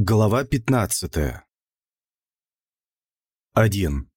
Глава 15 1.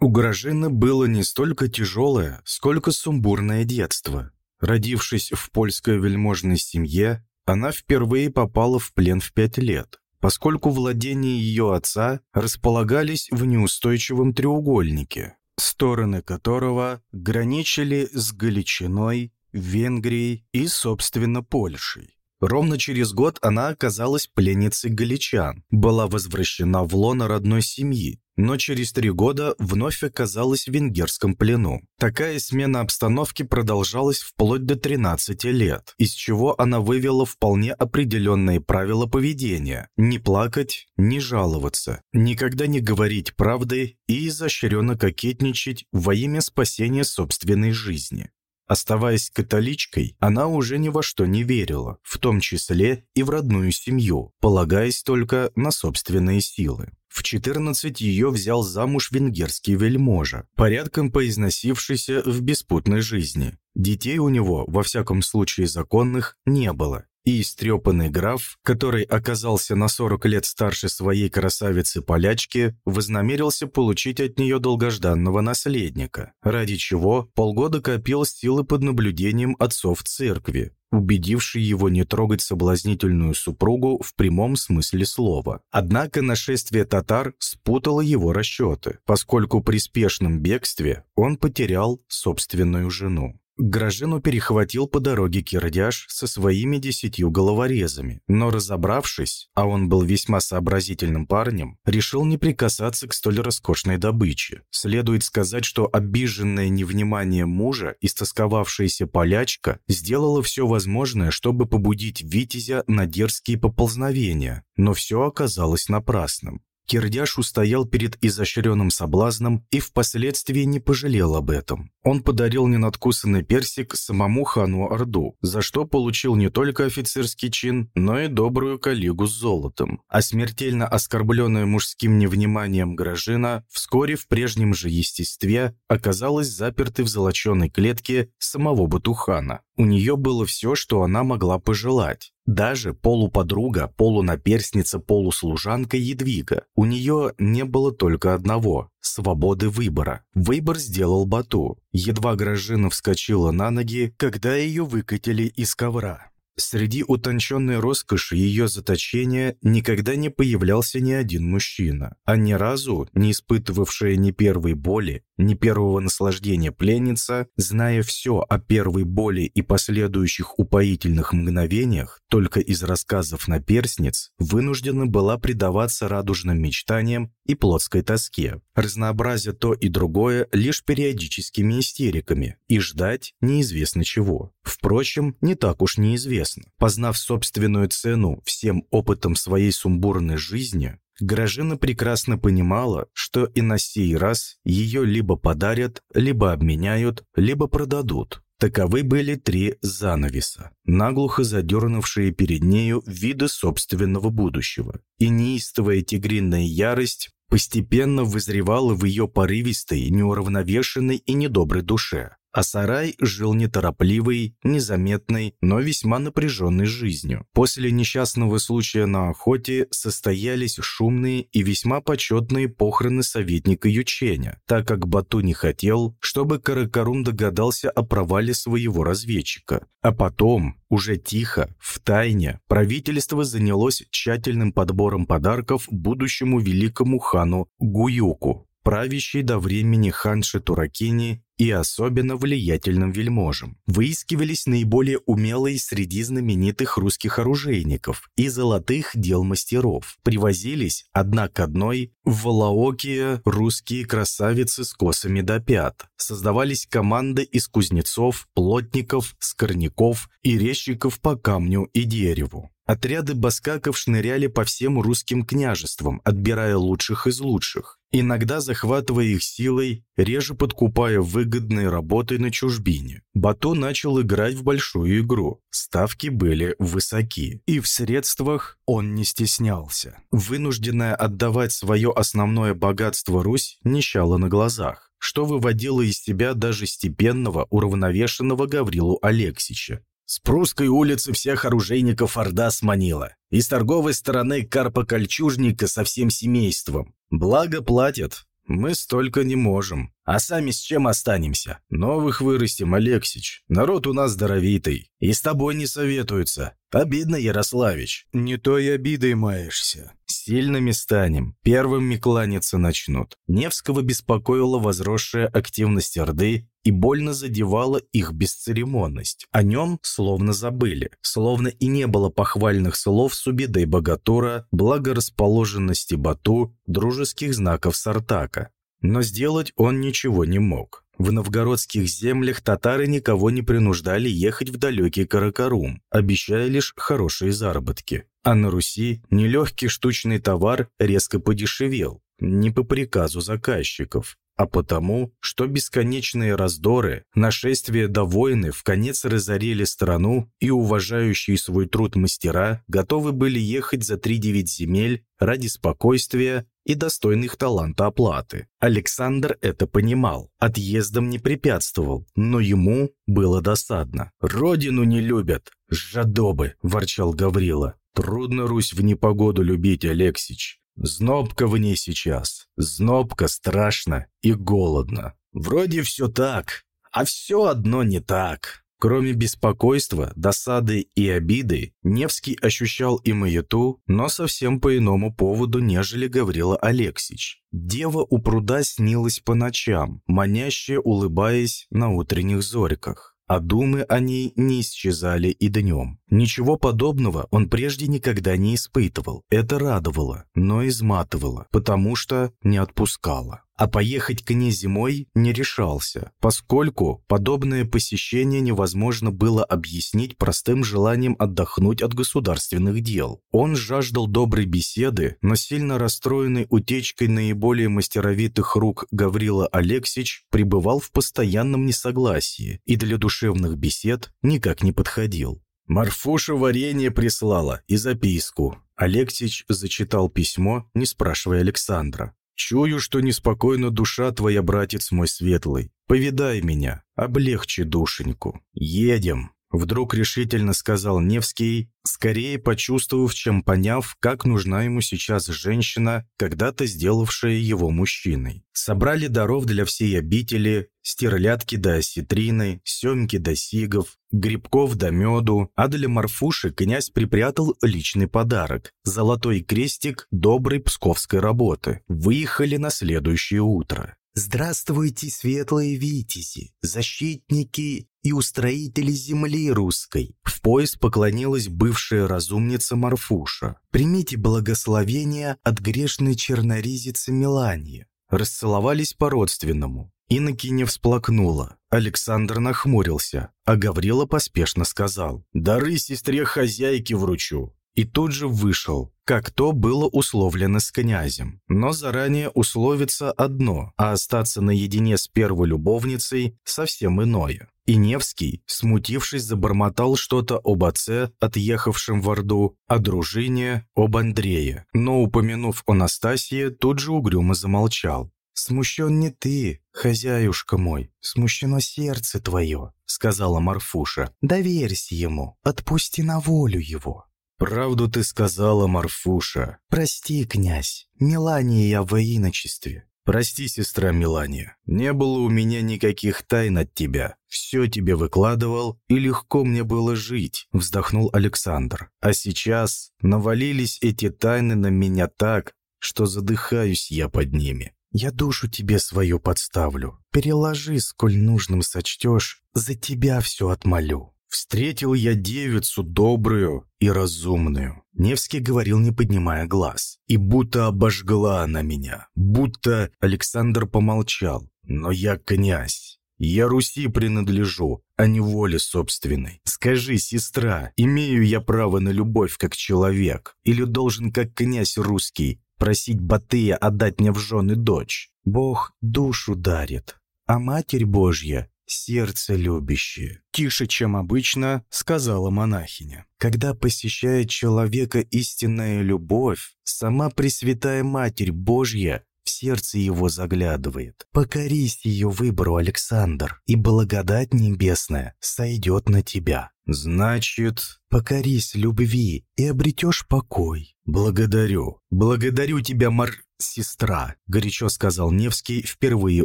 У Гражины было не столько тяжелое, сколько сумбурное детство. Родившись в польской вельможной семье, она впервые попала в плен в пять лет, поскольку владения ее отца располагались в неустойчивом треугольнике, стороны которого граничили с Галичиной, Венгрией и, собственно, Польшей. Ровно через год она оказалась пленницей галичан, была возвращена в лоно родной семьи, но через три года вновь оказалась в венгерском плену. Такая смена обстановки продолжалась вплоть до 13 лет, из чего она вывела вполне определенные правила поведения – не плакать, не жаловаться, никогда не говорить правды и изощренно кокетничать во имя спасения собственной жизни. Оставаясь католичкой, она уже ни во что не верила, в том числе и в родную семью, полагаясь только на собственные силы. В 14 ее взял замуж венгерский вельможа, порядком поизносившийся в беспутной жизни. Детей у него, во всяком случае законных, не было, и истрепанный граф, который оказался на 40 лет старше своей красавицы-полячки, вознамерился получить от нее долгожданного наследника, ради чего полгода копил силы под наблюдением отцов церкви, убедивший его не трогать соблазнительную супругу в прямом смысле слова. Однако нашествие татар спутало его расчеты, поскольку при спешном бегстве он потерял собственную жену. Гражину перехватил по дороге Кирдяш со своими десятью головорезами, но разобравшись, а он был весьма сообразительным парнем, решил не прикасаться к столь роскошной добыче. Следует сказать, что обиженное невнимание мужа, истосковавшаяся полячка, сделала все возможное, чтобы побудить Витязя на дерзкие поползновения, но все оказалось напрасным. Кирдяш устоял перед изощренным соблазном и впоследствии не пожалел об этом. Он подарил ненадкусанный персик самому хану Орду, за что получил не только офицерский чин, но и добрую коллегу с золотом. А смертельно оскорбленная мужским невниманием Гражина вскоре в прежнем же естестве оказалась запертой в золоченой клетке самого Батухана. У нее было все, что она могла пожелать. Даже полуподруга, полунаперсница, полуслужанка Едвига. У нее не было только одного – свободы выбора. Выбор сделал Бату. Едва Гражина вскочила на ноги, когда ее выкатили из ковра. Среди утонченной роскоши ее заточения никогда не появлялся ни один мужчина, а ни разу не испытывавшая ни первой боли, ни первого наслаждения пленница, зная все о первой боли и последующих упоительных мгновениях, только из рассказов наперсниц, вынуждена была предаваться радужным мечтаниям и плотской тоске, разнообразя то и другое лишь периодическими истериками и ждать неизвестно чего. Впрочем, не так уж неизвестно. Познав собственную цену всем опытом своей сумбурной жизни, Гражина прекрасно понимала, что и на сей раз ее либо подарят, либо обменяют, либо продадут. Таковы были три занавеса, наглухо задернувшие перед нею виды собственного будущего. И неистовая тигриная ярость постепенно вызревала в ее порывистой, неуравновешенной и недоброй душе а сарай жил неторопливой, незаметной, но весьма напряженной жизнью. После несчастного случая на охоте состоялись шумные и весьма почетные похороны советника Юченя, так как Бату не хотел, чтобы Каракарум догадался о провале своего разведчика. А потом, уже тихо, в тайне, правительство занялось тщательным подбором подарков будущему великому хану Гуюку, правящей до времени ханши Туракини и особенно влиятельным вельможам. Выискивались наиболее умелые среди знаменитых русских оружейников и золотых дел мастеров. Привозились одна к одной в Волоокия русские красавицы с косами до пят. Создавались команды из кузнецов, плотников, скорняков и резчиков по камню и дереву. Отряды баскаков шныряли по всем русским княжествам, отбирая лучших из лучших, иногда захватывая их силой, реже подкупая выгодной работой на чужбине. Бато начал играть в большую игру. Ставки были высоки, и в средствах он не стеснялся. Вынужденная отдавать свое основное богатство Русь нищала на глазах что выводило из себя даже степенного, уравновешенного Гаврилу Алексича. С прусской улицы всех оружейников Орда сманила. И с торговой стороны Карпа-Кольчужника со всем семейством. Благо платят. Мы столько не можем. А сами с чем останемся? Новых вырастим, Алексич. Народ у нас здоровитый. И с тобой не советуются. Обидно, Ярославич. Не той обидой маешься. Сильными станем. Первыми кланяться начнут. Невского беспокоила возросшая активность Орды и больно задевала их бесцеремонность. О нем словно забыли. Словно и не было похвальных слов Субида Богатура, благорасположенности Бату, дружеских знаков Сартака. Но сделать он ничего не мог. В новгородских землях татары никого не принуждали ехать в далекий Каракарум, обещая лишь хорошие заработки. А на Руси нелегкий штучный товар резко подешевел, не по приказу заказчиков, а потому, что бесконечные раздоры, нашествия до войны в конец разорили страну, и уважающие свой труд мастера готовы были ехать за три-девять земель ради спокойствия и достойных таланта оплаты. Александр это понимал, отъездом не препятствовал, но ему было досадно. «Родину не любят, жадобы!» – ворчал Гаврила. «Трудно Русь в непогоду любить, Алексич. Знобка в ней сейчас. Знобка страшно и голодно. Вроде все так, а все одно не так». Кроме беспокойства, досады и обиды, Невский ощущал и маяту, но совсем по иному поводу, нежели Гаврила Алексич. Дева у пруда снилась по ночам, маняще улыбаясь на утренних зорьках а думы о ней не исчезали и днем. Ничего подобного он прежде никогда не испытывал. Это радовало, но изматывало, потому что не отпускало. А поехать к ней зимой не решался, поскольку подобное посещение невозможно было объяснить простым желанием отдохнуть от государственных дел. Он жаждал доброй беседы, но сильно расстроенный утечкой наиболее мастеровитых рук Гаврила Алексич пребывал в постоянном несогласии и для душевных бесед никак не подходил. Марфуша варенье прислала и записку. Алексич зачитал письмо, не спрашивая Александра. Чую, что неспокойна душа твоя, братец мой светлый. Повидай меня, облегчи душеньку. Едем. Вдруг решительно сказал Невский, скорее почувствовав, чем поняв, как нужна ему сейчас женщина, когда-то сделавшая его мужчиной. Собрали даров для всей обители, стерлядки до осетрины, семки до сигов, грибков до меду, а для Марфуши князь припрятал личный подарок – золотой крестик доброй псковской работы. Выехали на следующее утро. «Здравствуйте, светлые витязи, защитники и устроители земли русской!» В пояс поклонилась бывшая разумница Марфуша. «Примите благословение от грешной черноризицы Мелании». Расцеловались по-родственному. Иннокене всплакнула. Александр нахмурился, а Гаврила поспешно сказал «Дары сестре хозяйки вручу» и тут же вышел, как то было условлено с князем. Но заранее условиться одно, а остаться наедине с первой любовницей совсем иное. И Невский, смутившись, забормотал что-то об отце, отъехавшем в Орду, о дружине, об Андрее. Но, упомянув о Настасии, тут же угрюмо замолчал. «Смущен не ты, хозяюшка мой, смущено сердце твое», — сказала Марфуша. «Доверься ему, отпусти на волю его». «Правду ты сказала, Марфуша». «Прости, князь, Мелания я во иночестве». «Прости, сестра Мелания, не было у меня никаких тайн от тебя. Все тебе выкладывал, и легко мне было жить», — вздохнул Александр. «А сейчас навалились эти тайны на меня так, что задыхаюсь я под ними. Я душу тебе свою подставлю. Переложи, сколь нужным сочтешь, за тебя все отмолю». Встретил я девицу добрую и разумную. Невский говорил, не поднимая глаз. И будто обожгла она меня. Будто Александр помолчал. Но я князь. Я Руси принадлежу, а не воле собственной. Скажи, сестра, имею я право на любовь как человек? Или должен, как князь русский, просить Батыя отдать мне в жены дочь? Бог душу дарит, а Матерь Божья сердце любящее», — тише, чем обычно, сказала монахиня. «Когда посещает человека истинная любовь, сама Пресвятая Матерь Божья в сердце его заглядывает. Покорись ее выбору, Александр, и благодать небесная сойдет на тебя. Значит, покорись любви и обретешь покой. Благодарю. Благодарю тебя, Мар... «Сестра», — горячо сказал Невский, впервые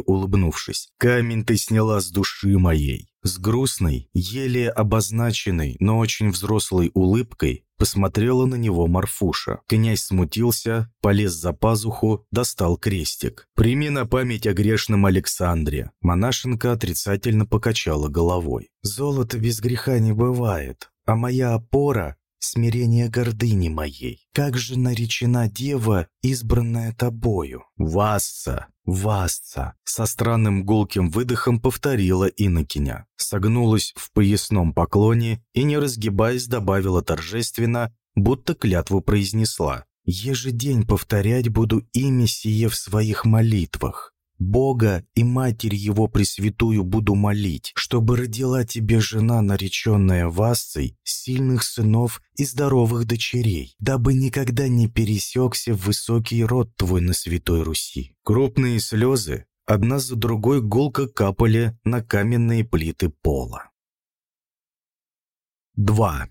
улыбнувшись, — «камень ты сняла с души моей». С грустной, еле обозначенной, но очень взрослой улыбкой посмотрела на него Марфуша. Князь смутился, полез за пазуху, достал крестик. «Прими на память о грешном Александре». Монашенка отрицательно покачала головой. «Золото без греха не бывает, а моя опора смирение гордыни моей. Как же наречена дева, избранная тобою? Васса, Васса, со странным гулким выдохом повторила инокиня. Согнулась в поясном поклоне и, не разгибаясь, добавила торжественно, будто клятву произнесла. «Ежедень повторять буду имя сие в своих молитвах. Бога и Матерь Его Пресвятую буду молить, чтобы родила тебе жена, нареченная Васцей, сильных сынов и здоровых дочерей, дабы никогда не пересекся высокий род твой на Святой Руси». Крупные слезы одна за другой гулко капали на каменные плиты пола. 2.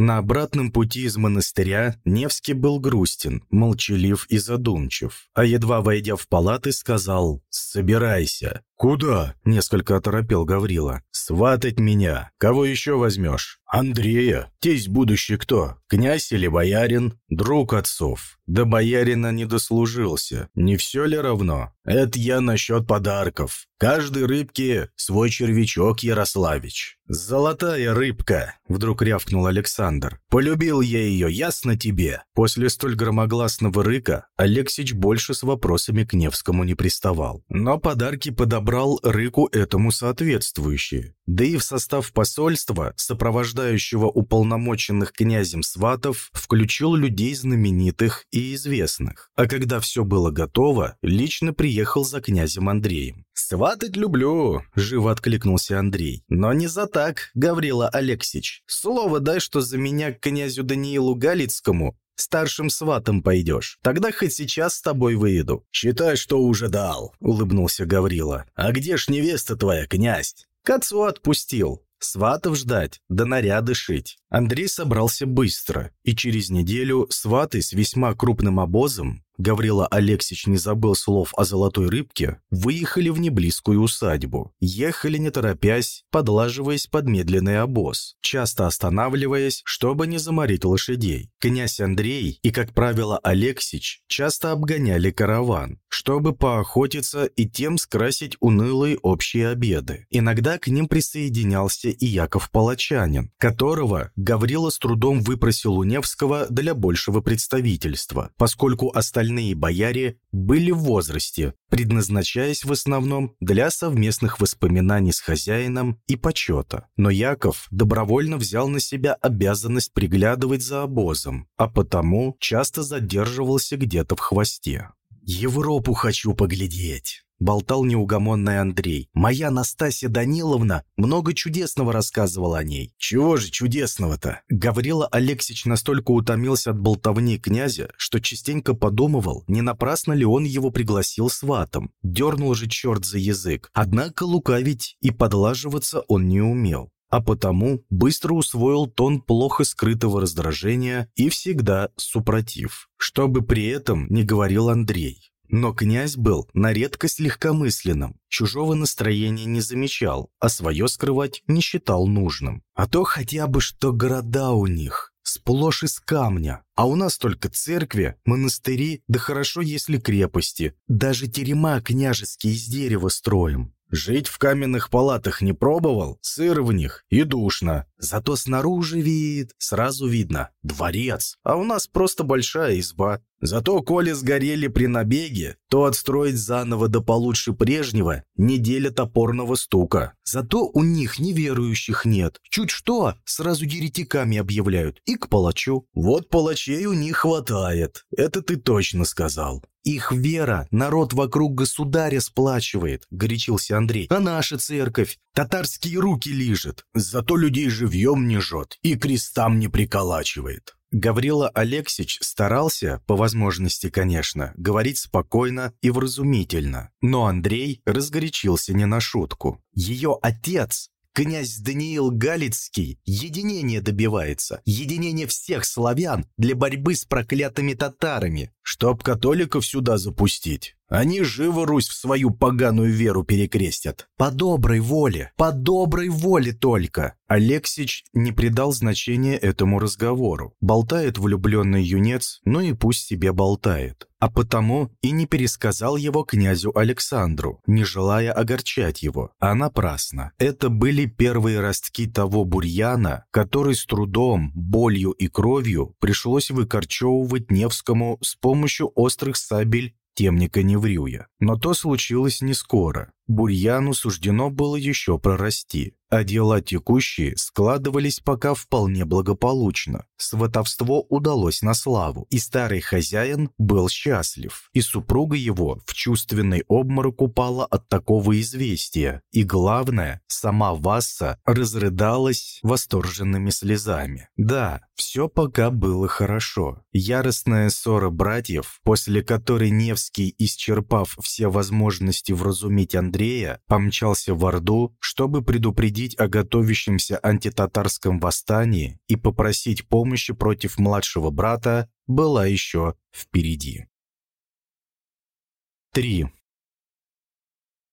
На обратном пути из монастыря Невский был грустен, молчалив и задумчив, а едва войдя в палаты, сказал «Собирайся». «Куда?» – несколько оторопел Гаврила. «Сватать меня. Кого еще возьмешь?» «Андрея. Тесть будущий кто? Князь или боярин? Друг отцов. До боярина не дослужился. Не все ли равно? Это я насчет подарков. Каждой рыбке свой червячок, Ярославич». «Золотая рыбка!» – вдруг рявкнул Александр. «Полюбил я ее, ясно тебе?» После столь громогласного рыка Алексич больше с вопросами к Невскому не приставал. Но подарки подобрал рыку этому соответствующие. Да и в состав посольства, сопровождающего уполномоченных князем сватов, включил людей знаменитых и известных. А когда все было готово, лично приехал за князем Андреем. «Сватать люблю», – живо откликнулся Андрей. «Но не за так, Гаврила Алексич. Слово дай, что за меня к князю Даниилу Галицкому старшим сватом пойдешь. Тогда хоть сейчас с тобой выйду». «Считай, что уже дал», — улыбнулся Гаврила. «А где ж невеста твоя, князь?» «К отцу отпустил. Сватов ждать, да наряды шить». Андрей собрался быстро, и через неделю сваты с весьма крупным обозом Гаврила Алексич не забыл слов о золотой рыбке, выехали в неблизкую усадьбу. Ехали не торопясь, подлаживаясь под медленный обоз, часто останавливаясь, чтобы не заморить лошадей. Князь Андрей и, как правило, Алексич часто обгоняли караван, чтобы поохотиться и тем скрасить унылые общие обеды. Иногда к ним присоединялся и Яков Палачанин, которого Гаврила с трудом выпросил у Невского для большего представительства, поскольку остальные остальные бояре были в возрасте, предназначаясь в основном для совместных воспоминаний с хозяином и почета. Но Яков добровольно взял на себя обязанность приглядывать за обозом, а потому часто задерживался где-то в хвосте. «Европу хочу поглядеть», болтал неугомонный Андрей. «Моя Настасья Даниловна много чудесного рассказывала о ней». «Чего же чудесного-то?» Гаврила Алексич настолько утомился от болтовни князя, что частенько подумывал, не напрасно ли он его пригласил сватом. Дернул же черт за язык. Однако лукавить и подлаживаться он не умел а потому быстро усвоил тон плохо скрытого раздражения и всегда супротив, чтобы при этом не говорил Андрей. Но князь был на редкость легкомысленным, чужого настроения не замечал, а свое скрывать не считал нужным. А то хотя бы что города у них, сплошь из камня, а у нас только церкви, монастыри, да хорошо, если крепости. Даже терема княжеские из дерева строим. Жить в каменных палатах не пробовал, сыр в них и душно. Зато снаружи вид, сразу видно, дворец, а у нас просто большая изба. Зато коли сгорели при набеге, то отстроить заново да получше прежнего неделя топорного стука. Зато у них неверующих нет. Чуть что, сразу еретиками объявляют и к палачу. Вот палачей у них хватает, это ты точно сказал. «Их вера народ вокруг государя сплачивает», — горячился Андрей. «А наша церковь татарские руки лижет. Зато людей живьем не жжет и крестам не приколачивает». Гаврила Алексич старался, по возможности, конечно, говорить спокойно и вразумительно, но Андрей разгорячился не на шутку. Ее отец Князь Даниил Галицкий единение добивается, единение всех славян для борьбы с проклятыми татарами, чтоб католиков сюда запустить. Они живо Русь в свою поганую веру перекрестят. По доброй воле, по доброй воле только. Алексич не придал значения этому разговору. Болтает влюбленный юнец, ну и пусть себе болтает. А потому и не пересказал его князю Александру, не желая огорчать его. А напрасно. Это были первые ростки того бурьяна, который с трудом, болью и кровью пришлось выкорчевывать Невскому с помощью острых сабель темника Неврюя. Но то случилось не скоро. Бурьяну суждено было еще прорасти, а дела текущие складывались пока вполне благополучно. Сватовство удалось на славу, и старый хозяин был счастлив, и супруга его в чувственный обморок упала от такого известия, и главное, сама Васса разрыдалась восторженными слезами. Да, все пока было хорошо. Яростная ссора братьев, после которой Невский, исчерпав все возможности вразумить Андрея, Андрея помчался в Орду, чтобы предупредить о готовящемся антитатарском восстании и попросить помощи против младшего брата, была еще впереди. 3.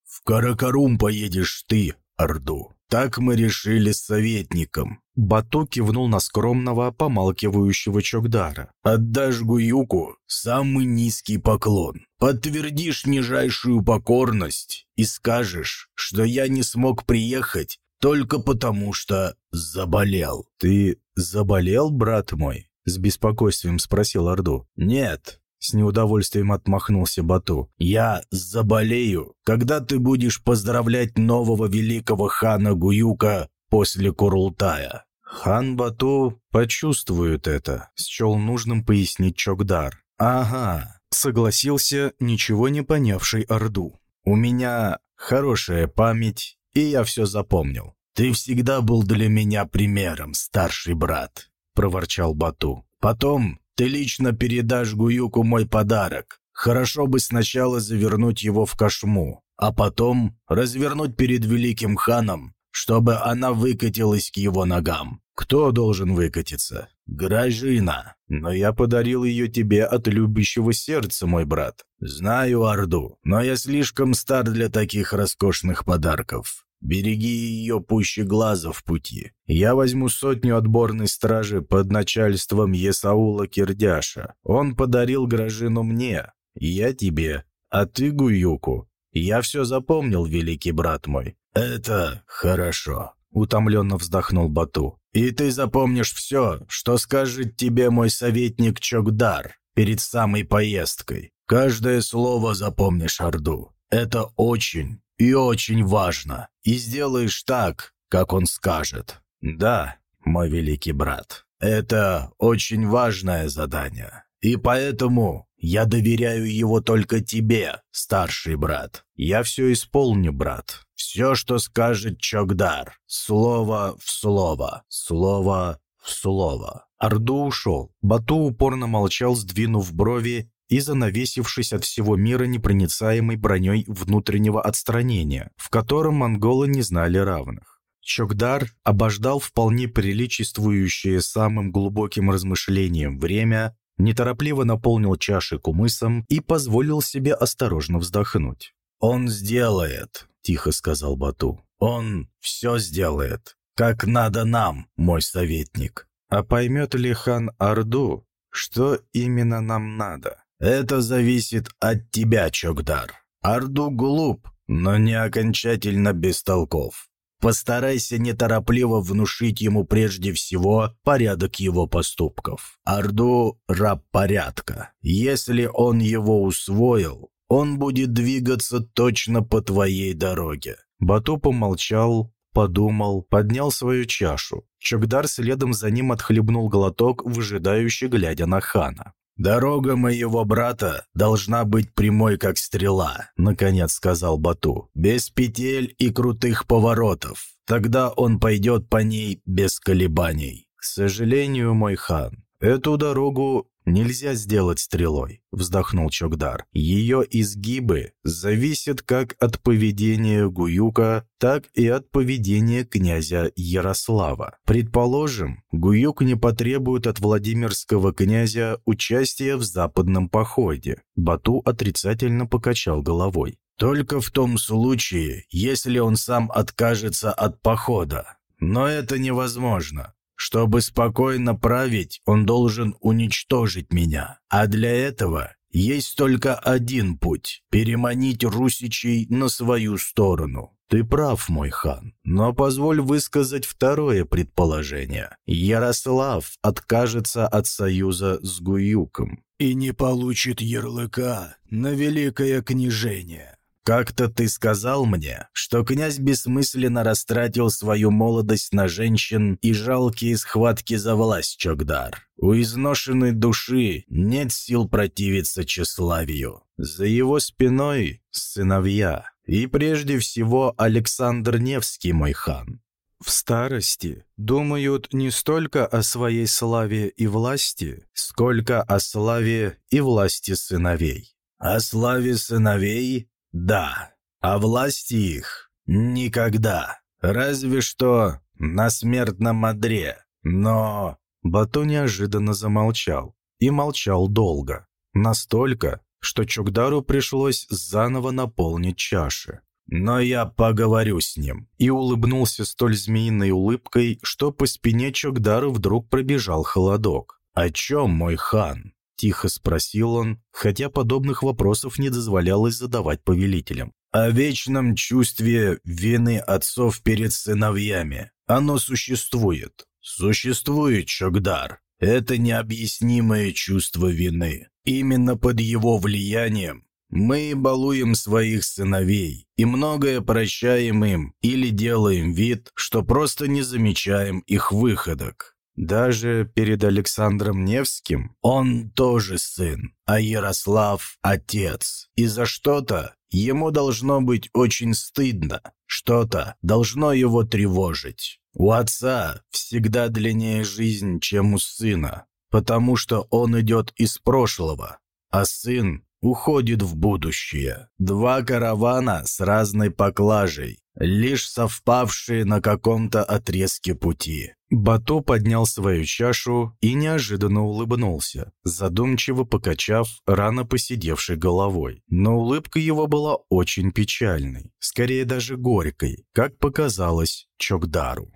«В Каракарум поедешь ты, Орду», так мы решили с советником. Бату кивнул на скромного, помалкивающего Чокдара. «Отдашь Гуюку самый низкий поклон. Подтвердишь нижайшую покорность и скажешь, что я не смог приехать только потому, что заболел». «Ты заболел, брат мой?» С беспокойствием спросил Орду. «Нет, с неудовольствием отмахнулся Бату. «Я заболею, когда ты будешь поздравлять нового великого хана Гуюка после Курултая». Хан Бату почувствует это, счел нужным пояснить Чокдар. «Ага», — согласился ничего не понявший Орду. «У меня хорошая память, и я все запомнил. Ты всегда был для меня примером, старший брат», — проворчал Бату. «Потом ты лично передашь Гуюку мой подарок. Хорошо бы сначала завернуть его в кошму, а потом развернуть перед великим ханом, чтобы она выкатилась к его ногам. Кто должен выкатиться? Гражина. Но я подарил ее тебе от любящего сердца, мой брат. Знаю, Орду, но я слишком стар для таких роскошных подарков. Береги ее пуще глаза в пути. Я возьму сотню отборной стражи под начальством Есаула Кирдяша. Он подарил Гражину мне, я тебе, а ты Гуюку. Я все запомнил, великий брат мой. Это хорошо. Утомленно вздохнул Бату. «И ты запомнишь все, что скажет тебе мой советник Чокдар перед самой поездкой. Каждое слово запомнишь, Орду. Это очень, и очень важно, и сделаешь так, как он скажет. Да, мой великий брат, это очень важное задание, и поэтому я доверяю его только тебе, старший брат. Я все исполню, брат. Все, что скажет Чокдар, слово в слово, слово в слово. Орду ушел. Бату упорно молчал, сдвинув брови и занавесившись от всего мира непроницаемой броней внутреннего отстранения, в котором монголы не знали равных. Чокдар обождал вполне приличествующее самым глубоким размышлением время, неторопливо наполнил чаши кумысом и позволил себе осторожно вздохнуть. «Он сделает», — тихо сказал Бату. «Он все сделает, как надо нам, мой советник». А поймет ли хан Орду, что именно нам надо? Это зависит от тебя, Чокдар. Орду глуп, но не окончательно бестолков. Постарайся неторопливо внушить ему прежде всего порядок его поступков. Орду – раб порядка. Если он его усвоил, он будет двигаться точно по твоей дороге». Бату помолчал, подумал, поднял свою чашу. Чокдар следом за ним отхлебнул глоток, выжидающий, глядя на хана. «Дорога моего брата должна быть прямой, как стрела», — наконец сказал Бату. «Без петель и крутых поворотов. Тогда он пойдет по ней без колебаний». «К сожалению, мой хан, «Эту дорогу нельзя сделать стрелой», — вздохнул Чокдар. «Ее изгибы зависят как от поведения Гуюка, так и от поведения князя Ярослава. Предположим, Гуюк не потребует от Владимирского князя участия в западном походе». Бату отрицательно покачал головой. «Только в том случае, если он сам откажется от похода. Но это невозможно. Чтобы спокойно править, он должен уничтожить меня. А для этого есть только один путь – переманить русичей на свою сторону. Ты прав, мой хан, но позволь высказать второе предположение. Ярослав откажется от союза с Гуюком и не получит ярлыка на великое княжение. «Как-то ты сказал мне, что князь бессмысленно растратил свою молодость на женщин и жалкие схватки за власть, Чокдар. У изношенной души нет сил противиться тщеславию. За его спиной сыновья, и прежде всего Александр Невский, мой хан. В старости думают не столько о своей славе и власти, сколько о славе и власти сыновей. О славе сыновей да, а власти их никогда. Разве что на смертном одре. Но Бато неожиданно замолчал. И молчал долго. Настолько, что Чукдару пришлось заново наполнить чаши. «Но я поговорю с ним», и улыбнулся столь змеиной улыбкой, что по спине Чокдару вдруг пробежал холодок. «О чем, мой хан?» – тихо спросил он, хотя подобных вопросов не дозволялось задавать повелителям. «О вечном чувстве вины отцов перед сыновьями. Оно существует. Существует, Чогдар. Это необъяснимое чувство вины. Именно под его влиянием мы балуем своих сыновей и многое прощаем им или делаем вид, что просто не замечаем их выходок. Даже перед Александром Невским он тоже сын, а Ярослав – отец. И за что-то ему должно быть очень стыдно, что-то должно его тревожить. У отца всегда длиннее жизнь, чем у сына, потому что он идет из прошлого, а сын уходит в будущее. Два каравана с разной поклажей, лишь совпавшие на каком-то отрезке пути. Бато поднял свою чашу и неожиданно улыбнулся, задумчиво покачав рано посидевшей головой. Но улыбка его была очень печальной, скорее даже горькой, как показалось Чокдару.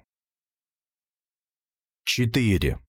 4.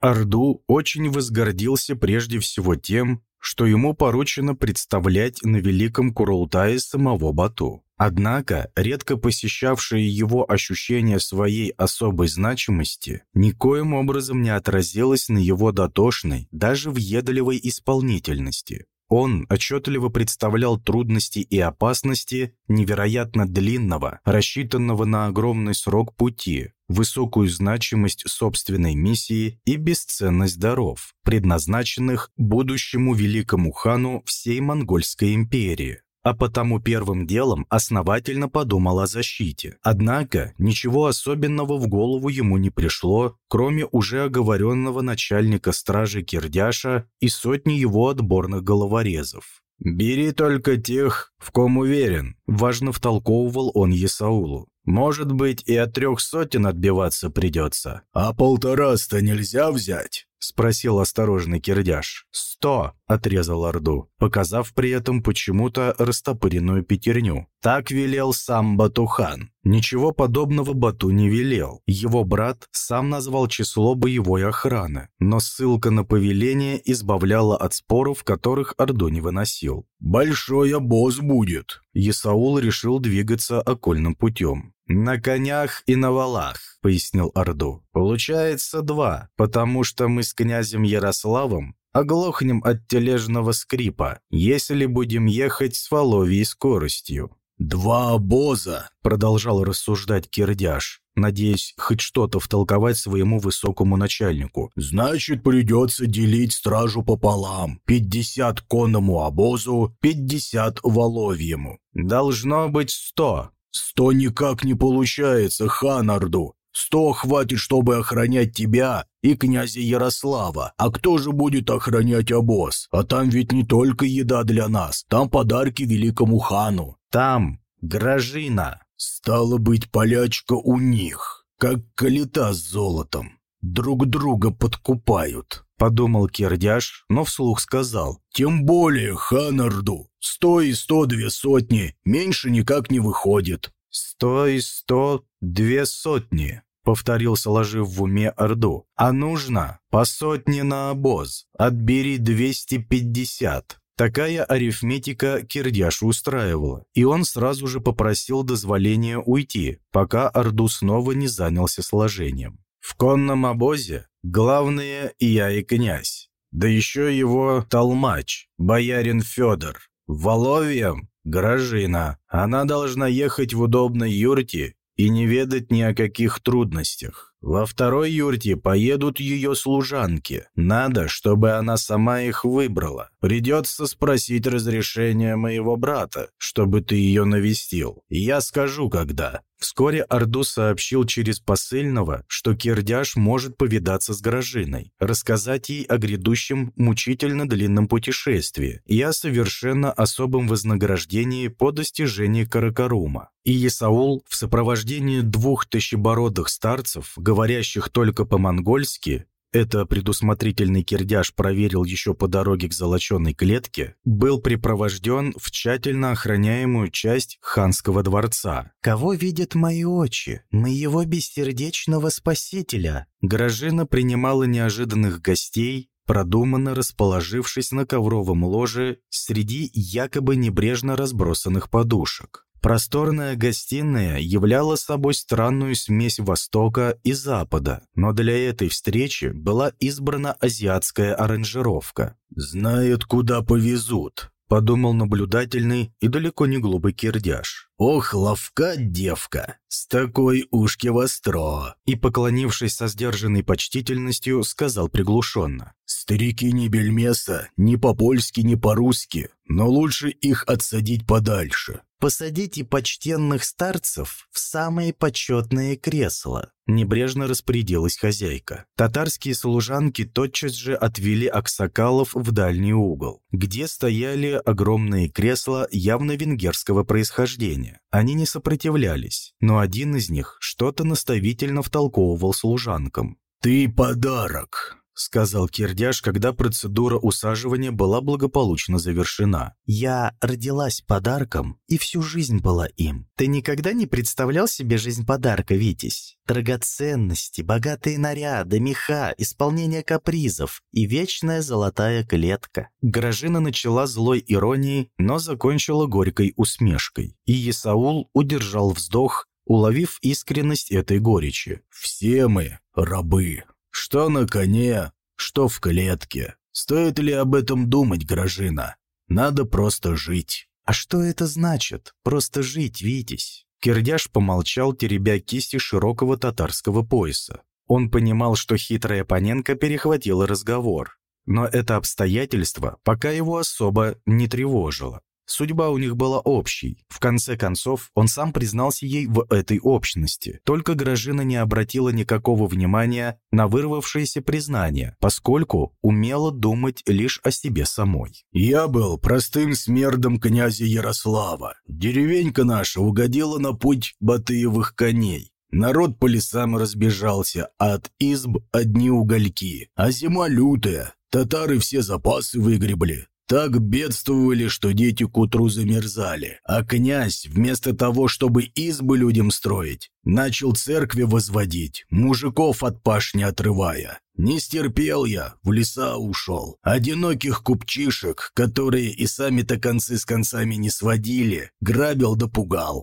Орду очень возгордился прежде всего тем, что ему поручено представлять на Великом Курултае самого Бату. Однако, редко посещавшие его ощущение своей особой значимости никоим образом не отразилось на его дотошной, даже въедливой исполнительности. Он отчетливо представлял трудности и опасности невероятно длинного, рассчитанного на огромный срок пути, высокую значимость собственной миссии и бесценность даров, предназначенных будущему великому хану всей Монгольской империи а потому первым делом основательно подумал о защите. Однако ничего особенного в голову ему не пришло, кроме уже оговоренного начальника стражи Кирдяша и сотни его отборных головорезов. «Бери только тех, в ком уверен», – важно втолковывал он Есаулу. «Может быть, и от трех сотен отбиваться придется». «А полтораста нельзя взять?» – спросил осторожный Кирдяш. «Сто!» – отрезал Орду, показав при этом почему-то растопыренную пятерню. Так велел сам Батухан. Ничего подобного Бату не велел. Его брат сам назвал число боевой охраны, но ссылка на повеление избавляла от споров, которых Орду не выносил. «Большой обоз будет!» Исаул решил двигаться окольным путем. «На конях и на валах», — пояснил Орду. «Получается два, потому что мы с князем Ярославом оглохнем от тележного скрипа, если будем ехать с воловьей скоростью». «Два обоза», — продолжал рассуждать Кирдяш, надеясь хоть что-то втолковать своему высокому начальнику. «Значит, придется делить стражу пополам. Пятьдесят конному обозу, пятьдесят воловьему. Должно быть сто», «Сто никак не получается, Ханарду. Сто хватит, чтобы охранять тебя и князя Ярослава. А кто же будет охранять обоз? А там ведь не только еда для нас, там подарки великому хану. Там Гражина. Стало быть, полячка у них, как калита с золотом. Друг друга подкупают. Подумал Кирдяш, но вслух сказал. «Тем более, Ханарду, сто и сто две сотни, меньше никак не выходит». «Сто и сто две сотни», — повторил, сложив в уме Орду. «А нужно по сотне на обоз. Отбери двести пятьдесят». Такая арифметика Кирдяшу устраивала, и он сразу же попросил дозволения уйти, пока Орду снова не занялся сложением. В конном обозе главные я и князь, да еще его толмач, боярин Федор. Воловьем – Гражина. Она должна ехать в удобной юрте и не ведать ни о каких трудностях. Во второй юрте поедут ее служанки. Надо, чтобы она сама их выбрала. Придется спросить разрешения моего брата, чтобы ты ее навестил. Я скажу, когда». Вскоре Орду сообщил через посыльного, что Кирдяш может повидаться с Грожиной, рассказать ей о грядущем мучительно длинном путешествии и о совершенно особом вознаграждении по достижении Каракарума. И Исаул в сопровождении двух тысячебородых старцев говорящих только по-монгольски, это предусмотрительный кирдяш проверил еще по дороге к золоченой клетке, был припровожден в тщательно охраняемую часть ханского дворца. «Кого видят мои очи? Моего бессердечного спасителя!» Гражина принимала неожиданных гостей, продуманно расположившись на ковровом ложе среди якобы небрежно разбросанных подушек. Просторная гостиная являла собой странную смесь Востока и Запада, но для этой встречи была избрана азиатская аранжировка. «Знают, куда повезут», — подумал наблюдательный и далеко не глупый кирдяш. «Ох, ловка девка! С такой ушки востро!» И, поклонившись со сдержанной почтительностью, сказал приглушенно. «Старики не бельмеса, ни по-польски, ни по-русски, но лучше их отсадить подальше. Посадите почтенных старцев в самые почетные кресла», – небрежно распорядилась хозяйка. Татарские служанки тотчас же отвели аксакалов в дальний угол, где стояли огромные кресла явно венгерского происхождения. Они не сопротивлялись, но один из них что-то наставительно втолковывал служанкам. «Ты подарок», — сказал Кирдяш, когда процедура усаживания была благополучно завершена. «Я родилась подарком и всю жизнь была им. Ты никогда не представлял себе жизнь подарка, Витязь? Драгоценности, богатые наряды, меха, исполнение капризов и вечная золотая клетка». Гражина начала злой иронией, но закончила горькой усмешкой. И Исаул удержал вздох, уловив искренность этой горечи. «Все мы рабы», что на коне, что в клетке. Стоит ли об этом думать, Гражина? Надо просто жить. А что это значит? Просто жить, Витязь? Кирдяш помолчал, теребя кисти широкого татарского пояса. Он понимал, что хитрая Паненко перехватила разговор. Но это обстоятельство пока его особо не тревожило. Судьба у них была общей. В конце концов, он сам признался ей в этой общности. Только Гражина не обратила никакого внимания на вырвавшееся признание, поскольку умела думать лишь о себе самой. «Я был простым смердом князя Ярослава. Деревенька наша угодила на путь Батыевых коней. Народ по лесам разбежался, а от изб одни угольки. А зима лютая, татары все запасы выгребли. Так бедствовали, что дети к утру замерзали, а князь, вместо того, чтобы избы людям строить, начал церкви возводить, мужиков от пашни отрывая. Не стерпел я, в леса ушел. Одиноких купчишек, которые и сами-то концы с концами не сводили, грабил да.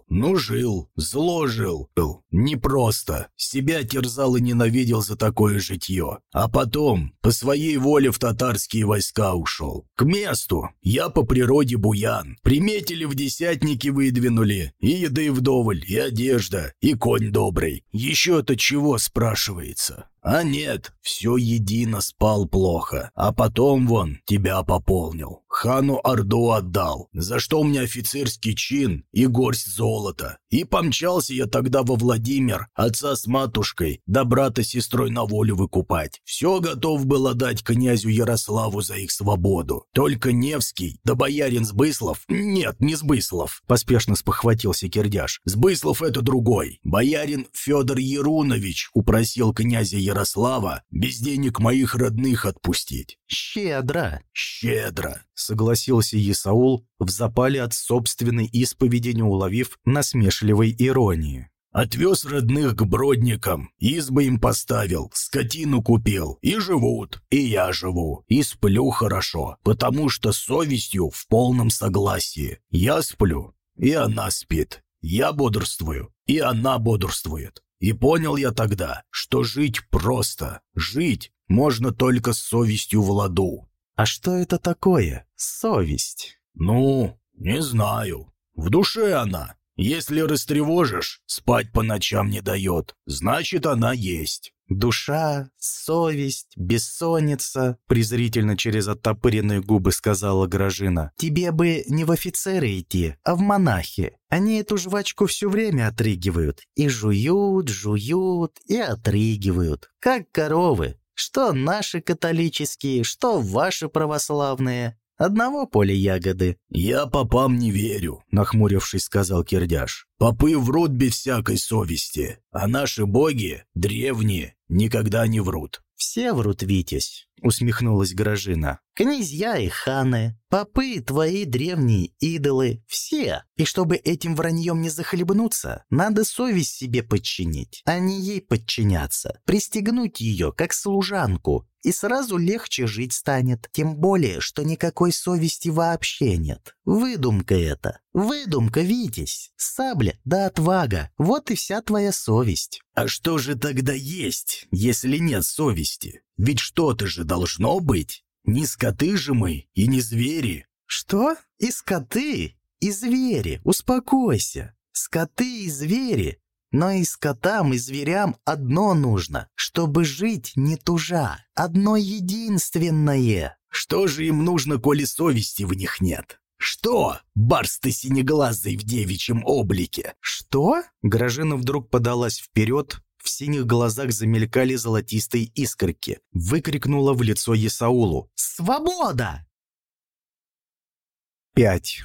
Ну, жил, зло жил. Непросто. Себя терзал и ненавидел за такое житье. А потом, по своей воле в татарские войска ушел. К месту. Я по природе буян. Приметили в десятники выдвинули. И еды вдоволь, и одежда, и конь добрый. Еще-то чего спрашивается? А нет, все едино спал плохо, а потом вон тебя пополнил. хану Орду отдал, за что меня офицерский чин и горсть золота. И помчался я тогда во Владимир, отца с матушкой, да брата с сестрой на волю выкупать. Все готов был отдать князю Ярославу за их свободу. Только Невский, да боярин Сбыслов, нет, не Сбыслов, поспешно спохватился Кирдяш. Сбыслов это другой. Боярин Федор Ерунович упросил князя Ярослава без денег моих родных отпустить. «Щедро!» «Щедро!» — согласился Исаул в запале от собственной исповеди, не уловив насмешливой иронии. Отвез родных к бродникам, избы им поставил, скотину купил, и живут, и я живу, и сплю хорошо, потому что с совестью в полном согласии. Я сплю, и она спит, я бодрствую, и она бодрствует. И понял я тогда, что жить просто, жить можно только с совестью в ладу. А что это такое? Совесть? Ну, не знаю. В душе она. Если растревожишь, спать по ночам не дает. Значит, она есть. «Душа, совесть, бессонница», — презрительно через оттопыренные губы сказала Гражина. «Тебе бы не в офицеры идти, а в монахи. Они эту жвачку все время отрыгивают. И жуют, жуют, и отрыгивают. Как коровы. Что наши католические, что ваши православные. Одного поля ягоды». «Я попам не верю», — нахмурившись, сказал Кирдяш. «Попы врут без всякой совести, а наши боги, древние, никогда не врут». «Все врут, Витязь», — усмехнулась Гражина. «Князья и ханы, попы твои древние идолы, все. И чтобы этим враньем не захлебнуться, надо совесть себе подчинить, а не ей подчиняться, пристегнуть ее, как служанку, и сразу легче жить станет. Тем более, что никакой совести вообще нет. Выдумка это. Выдумка, Витязь. Сабля да отвага. Вот и вся твоя совесть. А что же тогда есть, если нет совести? Ведь что-то же должно быть. Не скоты же мы и не звери. Что? И скоты, и звери. Успокойся. Скоты и звери но и скотам, и зверям одно нужно, чтобы жить не тужа. Одно единственное. Что же им нужно, коли совести в них нет? «Что? Барс ты синеглазый в девичьем облике!» «Что?» Гражина вдруг подалась вперед, в синих глазах замелькали золотистые искорки. Выкрикнула в лицо Есаулу. «Свобода!» 5.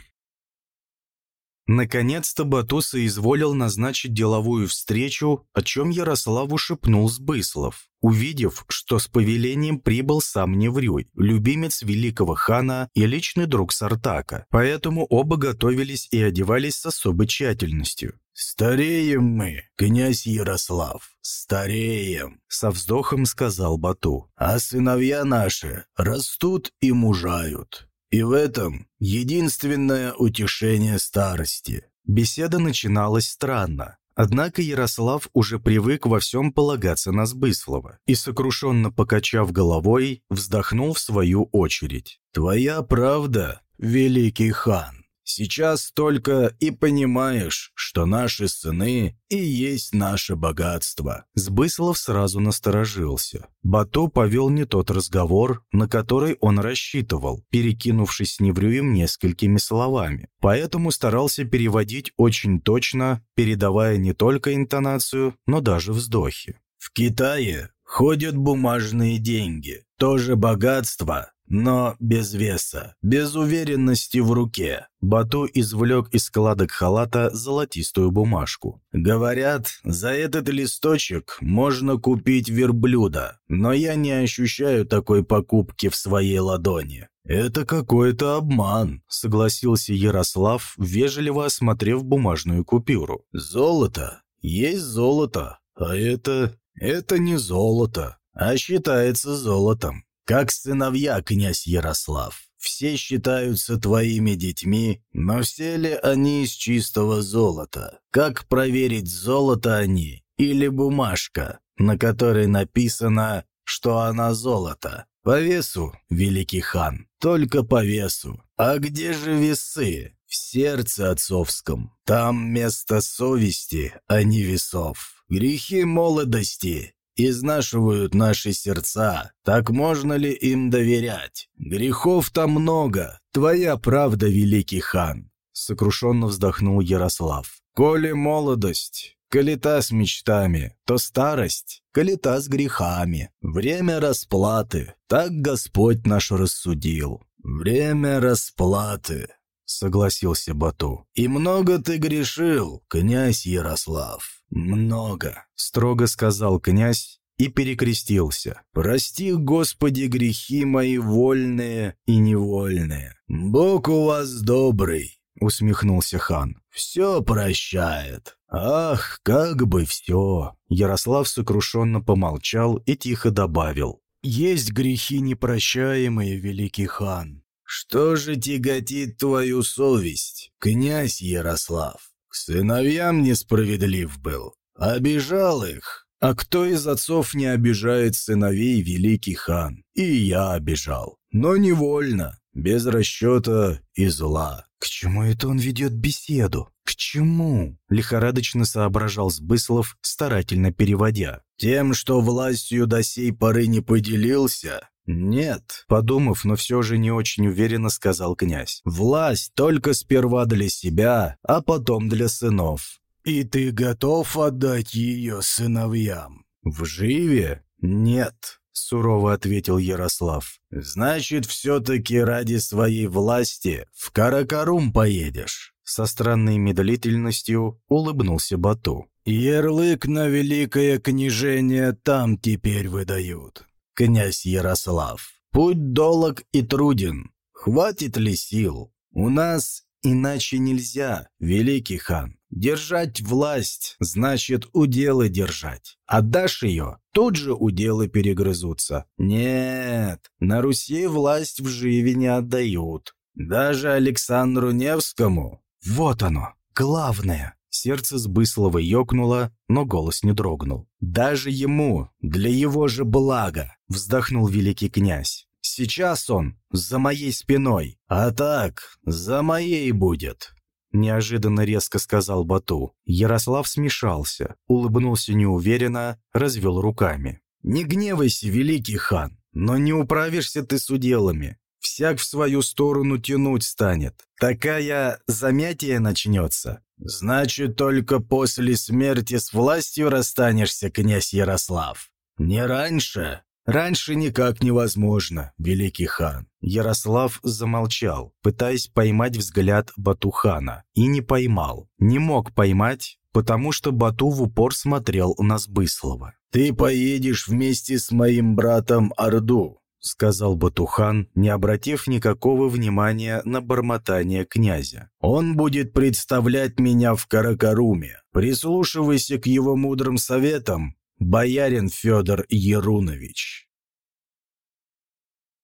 Наконец-то Бату соизволил назначить деловую встречу, о чем Ярославу шепнул Сбыслов, увидев, что с повелением прибыл сам Неврюй, любимец великого хана и личный друг Сартака. Поэтому оба готовились и одевались с особой тщательностью. «Стареем мы, князь Ярослав, стареем», — со вздохом сказал Бату. «А сыновья наши растут и мужают. И в этом единственное утешение старости. Беседа начиналась странно. Однако Ярослав уже привык во всем полагаться на Сбыслова и, сокрушенно покачав головой, вздохнул в свою очередь. «Твоя правда, великий хан. Сейчас только и понимаешь, что наши сыны и есть наше богатство». Сбыслов сразу насторожился. Бато повел не тот разговор, на который он рассчитывал, перекинувшись с Неврюем несколькими словами. Поэтому старался переводить очень точно, передавая не только интонацию, но даже вздохи. «В Китае ходят бумажные деньги, тоже богатство, но без веса, без уверенности в руке. Бату извлек из складок халата золотистую бумажку. «Говорят, за этот листочек можно купить верблюда, но я не ощущаю такой покупки в своей ладони». «Это какой-то обман», — согласился Ярослав, вежливо осмотрев бумажную купюру. «Золото? Есть золото, а это... это не золото, а считается золотом. Как сыновья, князь Ярослав. Все считаются твоими детьми, но все ли они из чистого золота? Как проверить, золото они или бумажка, на которой написано, что она золото? По весу, великий хан, только по весу. А где же весы? В сердце отцовском. Там место совести, а не весов. Грехи молодости изнашивают наши сердца. Так можно ли им доверять? Грехов-то много, твоя правда, великий хан», — сокрушенно вздохнул Ярослав. «Коли молодость, коли та с мечтами, то старость, коли та с грехами. Время расплаты, так Господь наш рассудил. Время расплаты» согласился Бату. «И много ты грешил, князь Ярослав, много», — строго сказал князь и перекрестился. «Прости, Господи, грехи мои вольные и невольные. Бог у вас добрый». — усмехнулся хан. «Все прощает». «Ах, как бы все!» Ярослав сокрушенно помолчал и тихо добавил. «Есть грехи непрощаемые, великий хан. Что же тяготит твою совесть, князь Ярослав? К сыновьям несправедлив был, обижал их. А кто из отцов не обижает сыновей, великий хан? И я обижал, но невольно, без расчета и зла. «К чему это он ведет беседу? К чему?» — лихорадочно соображал Сбыслов, старательно переводя. «Тем, что властью до сей поры не поделился, «Нет», — подумав, но все же не очень уверенно сказал князь. «Власть только сперва для себя, а потом для сынов». «И ты готов отдать ее сыновьям?» «В живе? Нет», — сурово ответил Ярослав. «Значит, все-таки ради своей власти в Каракарум поедешь». Со странной медлительностью улыбнулся Бату. «Ярлык на великое княжение там теперь выдают князь Ярослав. Путь долог и труден. Хватит ли сил? У нас иначе нельзя, великий хан. Держать власть значит уделы держать. Отдашь ее, тут же уделы перегрызутся. Нет, на Руси власть в живе не отдают. Даже Александру Невскому. Вот оно, главное. Сердце Сбыслова ёкнуло, но голос не дрогнул. «Даже ему, для его же блага!» — вздохнул великий князь. «Сейчас он за моей спиной, а так за моей будет!» Неожиданно резко сказал Бату. Ярослав смешался, улыбнулся неуверенно, развел руками. «Не гневайся, великий хан, но не управишься ты с уделами. Всяк в свою сторону тянуть станет. Такая замятие начнется. «Значит, только после смерти с властью расстанешься, князь Ярослав. Не раньше?» «Раньше никак невозможно, великий хан». Ярослав замолчал, пытаясь поймать взгляд Батухана, и не поймал. Не мог поймать, потому что Бату в упор смотрел на Сбыслова. «Ты поедешь вместе с моим братом Орду. — сказал Батухан, не обратив никакого внимания на бормотание князя. «Он будет представлять меня в Каракаруме. Прислушивайся к его мудрым советам, боярин Федор Ерунович».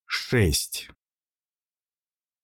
6.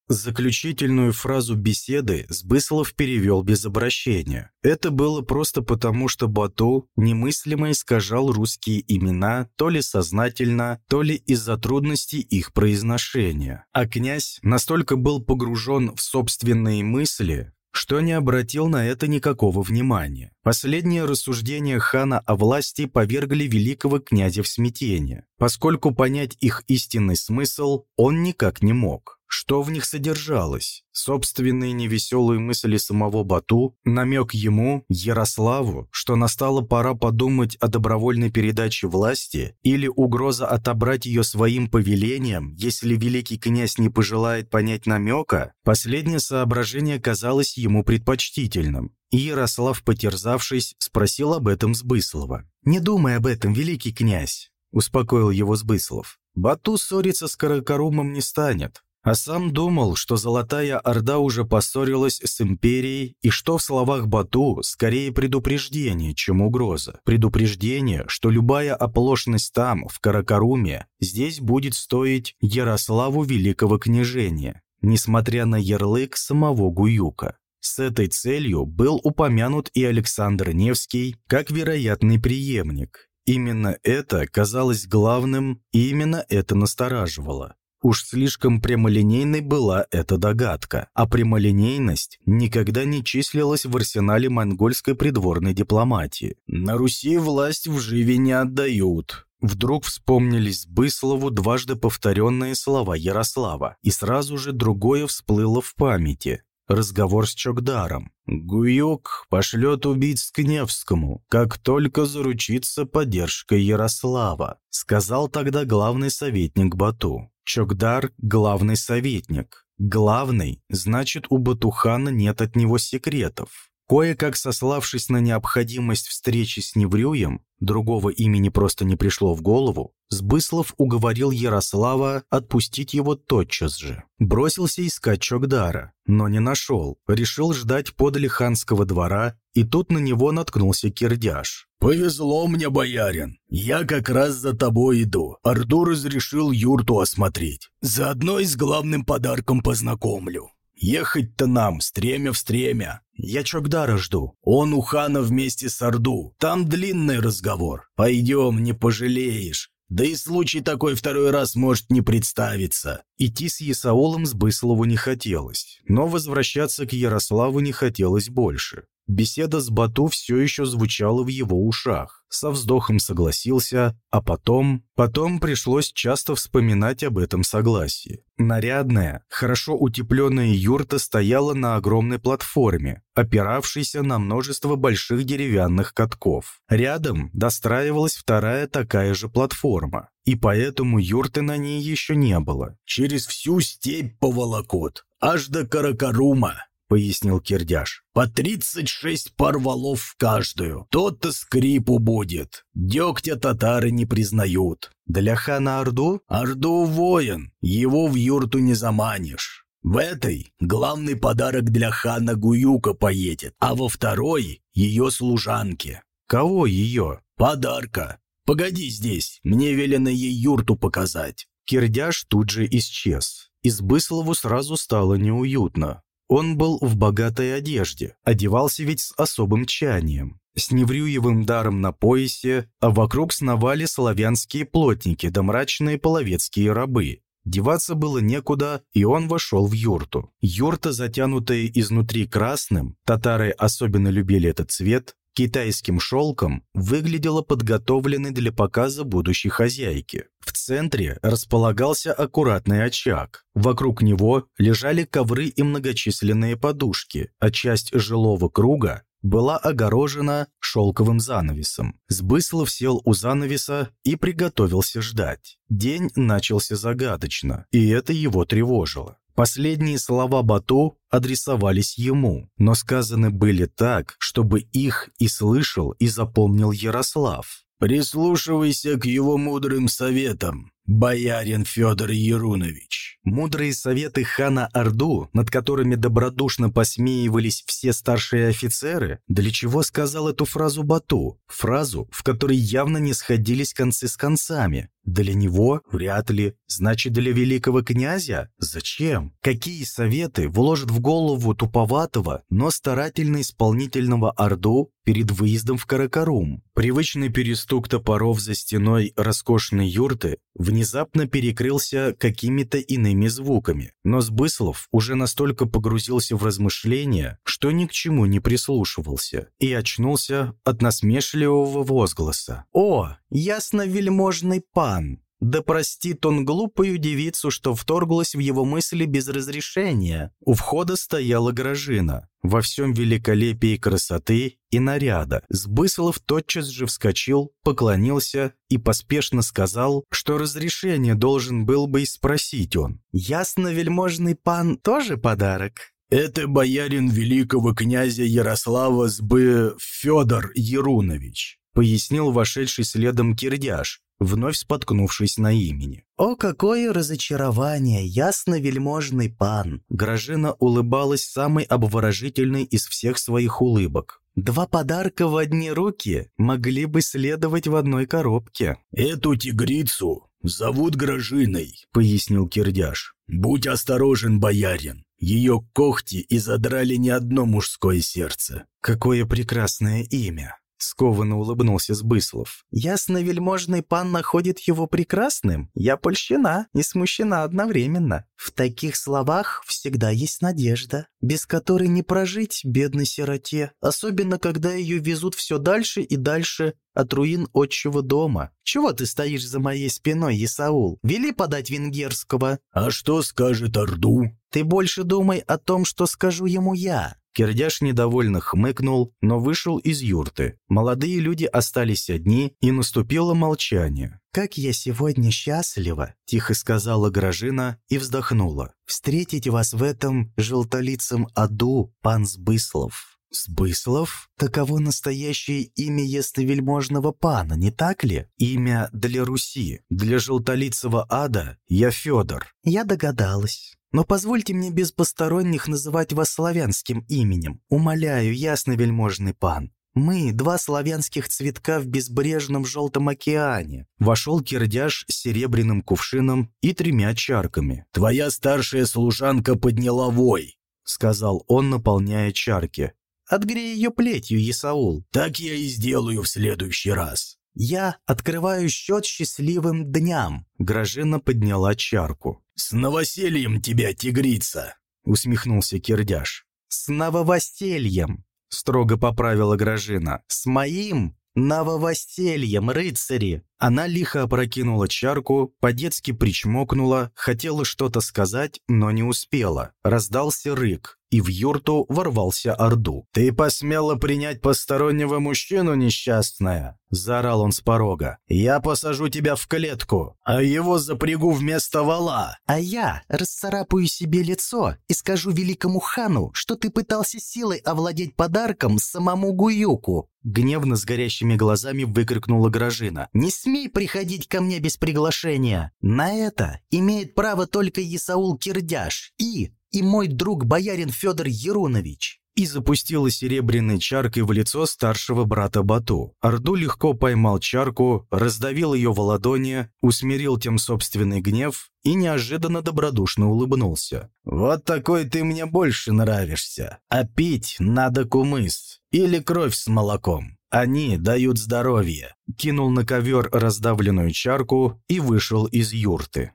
Заключительную фразу беседы Сбыслов перевел без обращения. Это было просто потому, что Бату немыслимо искажал русские имена то ли сознательно, то ли из-за трудностей их произношения. А князь настолько был погружен в собственные мысли, что не обратил на это никакого внимания. Последние рассуждения хана о власти повергли великого князя в смятение, поскольку понять их истинный смысл он никак не мог. Что в них содержалось? Собственные невеселые мысли самого Бату, намек ему, Ярославу, что настала пора подумать о добровольной передаче власти или угроза отобрать ее своим повелением, если великий князь не пожелает понять намека? Последнее соображение казалось ему предпочтительным. И Ярослав, потерзавшись, спросил об этом Сбыслова. «Не думай об этом, великий князь», — успокоил его Сбыслов. «Бату ссориться с Каракарумом не станет. А сам думал, что Золотая Орда уже поссорилась с Империей, и что в словах Бату скорее предупреждение, чем угроза. Предупреждение, что любая оплошность там, в Каракаруме, здесь будет стоить Ярославу Великого Княжения, несмотря на ярлык самого Гуюка. С этой целью был упомянут и Александр Невский как вероятный преемник. Именно это казалось главным, и именно это настораживало. Уж слишком прямолинейной была эта догадка, а прямолинейность никогда не числилась в арсенале монгольской придворной дипломатии. «На Руси власть в живе не отдают», Вдруг вспомнились Быслову дважды повторенные слова Ярослава, и сразу же другое всплыло в памяти. Разговор с Чокдаром. Гуюк пошлет убийц к Невскому, как только заручится поддержкой Ярослава, сказал тогда главный советник Бату. Чокдар – главный советник. Главный – значит, у Батухана нет от него секретов. Кое-как сославшись на необходимость встречи с Неврюем, другого имени просто не пришло в голову, Сбыслов уговорил Ярослава отпустить его тотчас же. Бросился искать Чокдара, но не нашел. Решил ждать подле ханского двора, и тут на него наткнулся Кирдяш. «Повезло мне, боярин. Я как раз за тобой иду. Орду разрешил юрту осмотреть. Заодно и с главным подарком познакомлю. Ехать-то нам, стремя в стремя. Я Чокдара жду. Он у хана вместе с Орду. Там длинный разговор. Пойдем, не пожалеешь. Да и случай такой второй раз может не представиться. Идти с Исаулом с Быслову не хотелось, но возвращаться к Ярославу не хотелось больше. Беседа с Бату все еще звучала в его ушах. Со вздохом согласился, а потом... Потом пришлось часто вспоминать об этом согласии. Нарядная, хорошо утепленная юрта стояла на огромной платформе, опиравшейся на множество больших деревянных катков. Рядом достраивалась вторая такая же платформа, и поэтому юрты на ней еще не было. «Через всю степь поволокот, аж до Каракарума», пояснил Кирдяш. «По тридцать шесть пар валов в каждую. Тот-то скрипу будет. Дегтя татары не признают». «Для хана Орду?» «Орду воин. Его в юрту не заманишь». В этой главный подарок для хана Гуюка поедет, а во второй — ее служанке. Кого ее? Подарка. Погоди здесь, мне велено ей юрту показать. Кирдяш тут же исчез. Избыслову сразу стало неуютно. Он был в богатой одежде, одевался ведь с особым тщанием, с неврюевым даром на поясе, а вокруг сновали славянские плотники да мрачные половецкие рабы. Деваться было некуда, и он вошел в юрту. Юрта, затянутая изнутри красным, татары особенно любили этот цвет, китайским шелком выглядела подготовленной для показа будущей хозяйки. В центре располагался аккуратный очаг. Вокруг него лежали ковры и многочисленные подушки, а часть жилого круга была огорожена шелковым занавесом. Сбыслов сел у занавеса и приготовился ждать. День начался загадочно, и это его тревожило. Последние слова Бату адресовались ему, но сказаны были так, чтобы их и слышал, и запомнил Ярослав. «Прислушивайся к его мудрым советам, боярин Федор Ерунович». Мудрые советы хана Орду, над которыми добродушно посмеивались все старшие офицеры, для чего сказал эту фразу Бату? Фразу, в которой явно не сходились концы с концами. Для него? Вряд ли. Значит, для великого князя? Зачем? Какие советы вложат в голову туповатого, но старательно исполнительного Орду перед выездом в Каракарум? Привычный перестук топоров за стеной роскошной юрты внезапно перекрылся какими-то иными звуками, но Сбыслов уже настолько погрузился в размышления, что ни к чему не прислушивался, и очнулся от насмешливого возгласа. «О, ясно-вельможный пан!» Да простит он глупую девицу, что вторглась в его мысли без разрешения. У входа стояла Грожина, во всем великолепии красоты и наряда. Сбыслов тотчас же вскочил, поклонился и поспешно сказал, что разрешение должен был бы и спросить он. «Ясно, вельможный пан, тоже подарок?» «Это боярин великого князя Ярослава Сбы Федор Ерунович», пояснил вошедший следом Кирдяш, вновь споткнувшись на имени. «О, какое разочарование, ясно-вельможный пан!» Гражина улыбалась самой обворожительной из всех своих улыбок. «Два подарка в одни руки могли бы следовать в одной коробке». «Эту тигрицу зовут Гражиной», — пояснил Кирдяш. «Будь осторожен, боярин. Ее когти изодрали не одно мужское сердце». «Какое прекрасное имя!» Скованно улыбнулся Сбыслов. «Ясно-вельможный пан находит его прекрасным? Я польщена и смущена одновременно. В таких словах всегда есть надежда, без которой не прожить бедной сироте, особенно когда ее везут все дальше и дальше от руин отчего дома. Чего ты стоишь за моей спиной, Исаул? Вели подать венгерского». «А что скажет Орду?» «Ты больше думай о том, что скажу ему я. Кирдяш недовольно хмыкнул, но вышел из юрты. Молодые люди остались одни, и наступило молчание. «Как я сегодня счастлива!» – тихо сказала Гражина и вздохнула. «Встретить вас в этом желтолицем аду, пан Сбыслов». «Сбыслов? Таково настоящее имя ясновельможного пана, не так ли?» «Имя для Руси, для желтолицего ада я Федор». «Я догадалась». Но позвольте мне без посторонних называть вас славянским именем. Умоляю, ясно, вельможный пан. Мы — два славянских цветка в безбрежном желтом океане. Вошел кирдяж с серебряным кувшином и тремя чарками. «Твоя старшая служанка подняла вой», — сказал он, наполняя чарки. «Отгрей ее плетью, Исаул». «Так я и сделаю в следующий раз». «Я открываю счет счастливым дням». Гражина подняла чарку. «С новосельем тебя, тигрица!» усмехнулся Кирдяш. «С нововостельем!» строго поправила Гражина. «С моим нововостельем, рыцари!» Она лихо опрокинула чарку, по-детски причмокнула, хотела что-то сказать, но не успела. Раздался рык и в юрту ворвался Орду. «Ты посмела принять постороннего мужчину, несчастная!» – заорал он с порога. «Я посажу тебя в клетку, а его запрягу вместо вала!» «А я расцарапаю себе лицо и скажу великому хану, что ты пытался силой овладеть подарком самому Гуюку!» Гневно с горящими глазами выкрикнула Гражина. «Не смей приходить ко мне без приглашения! На это имеет право только Исаул Кирдяш и и мой друг боярин Федор Ерунович» и запустила серебряной чаркой в лицо старшего брата Бату. Орду легко поймал чарку, раздавил ее в ладони, усмирил тем собственный гнев и неожиданно добродушно улыбнулся. «Вот такой ты мне больше нравишься. А пить надо кумыс или кровь с молоком. Они дают здоровье». Кинул на ковер раздавленную чарку и вышел из юрты.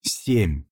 7.